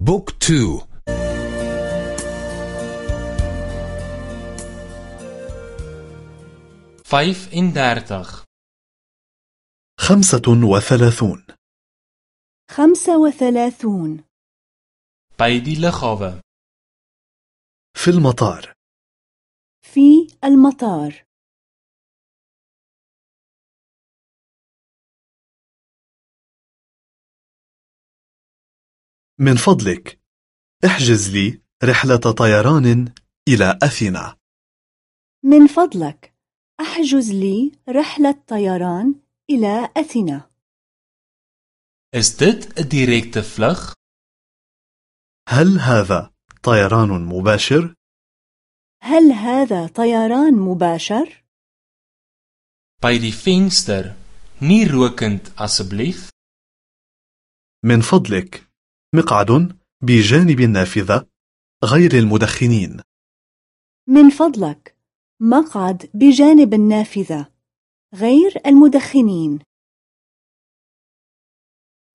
Boek twee. Vyf en dertig. خمسة وثلاثون. خمسة وثلاثون. By die lughawe في المطار. في المطار. من فضلك احجز لي رحلة طيران إلى أثينا من فضلك احجز لي رحلة طيران إلى أثينا Is dit 'n direkte vlug? هل هذا طيران مباشر؟ هل هذا طيران مباشر؟ By die venster, nie rokend asseblief. من فضلك مقعد بجانب النافذة غير المدخنين من فضلك مقعد بجانب النافذة غير المدخنين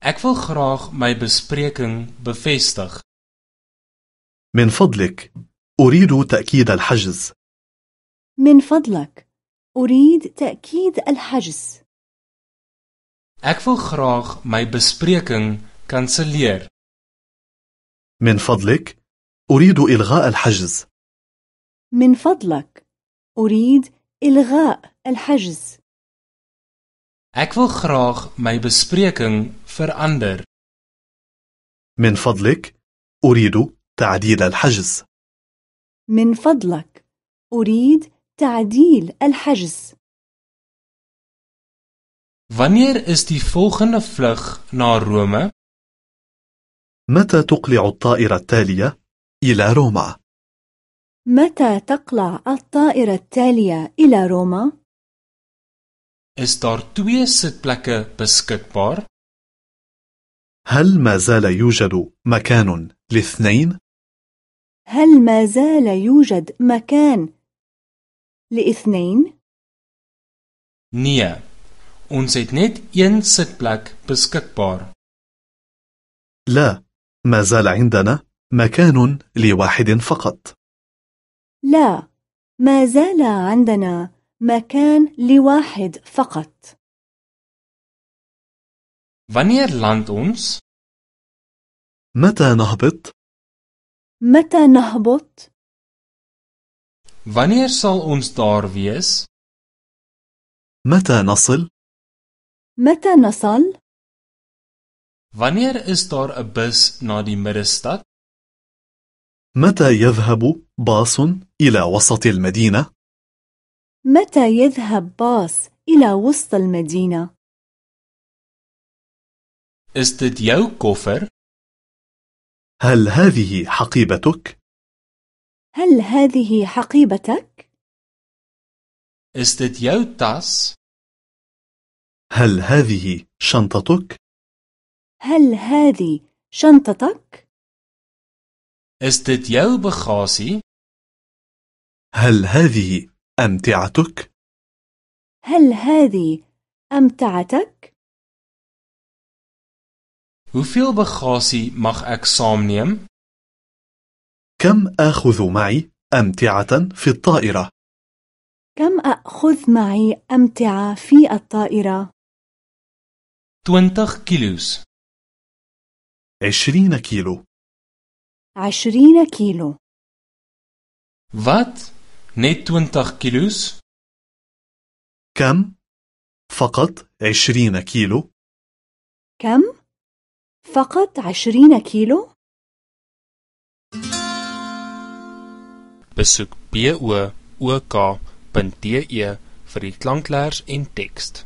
Ek wil graag my bespreking bevestig. من فضلك أريد تأكيد الحجز من فضلك أريد تأكيد الحجز Ek wil graag my bespreking kanselleer. من فضلك أريد إلغاء الحجز من فضلك أريد إلغاء الحجز Ek wil graag my bespreking verander. من فضلك أريد تعديل الحجز من فضلك أريد تعديل الحجز Wanneer is die volgende vlug na Rome? متى تقلع الطائرة التالية إلى روما؟ متى تقلع الطائرة التالية إلى روما؟ Is daar twee sitplekke beskikbaar? هل ما زال يوجد مكان لاثنين؟ هل ما زال يوجد مكان لاثنين؟ Nee. Ons het net een sitplek beskikbaar. لا ما زال عندنا مكان لواحد فقط لا ما زال عندنا مكان لواحد فقط Wanneer land ons? متى نهبط؟ متى نهبط؟ Wanneer sal ons daar wees? متى نصل؟ متى نصل؟ Wanneer is daar 'n bus na die middestad? متى يذهب باص إلى وسط المدينة؟ متى يذهب باص إلى وسط المدينة؟ Is dit jou koffer? هل هذه حقيبتك؟ هل هذه حقيبتك؟ Is dit jou tas? هل هذه شنطتك؟ هل هذه شنطتك؟ Is dit jou bagasie? هل هذه أمتعتك؟ هل هذه أمتعتك؟ Hoeveel bagasie mag ek saamneem? كم آخذ معي أمتعة في الطائرة؟ كم أخذ معي أمتعة في الطائرة؟ 20 kilos. عشرين كيلو عشرين كيلو Wat? Net 20 kilos? كم؟ فقط عشرين كيلو كم؟ فقط عشرين كيلو؟ Besoek book.de vir die klankleers en teks.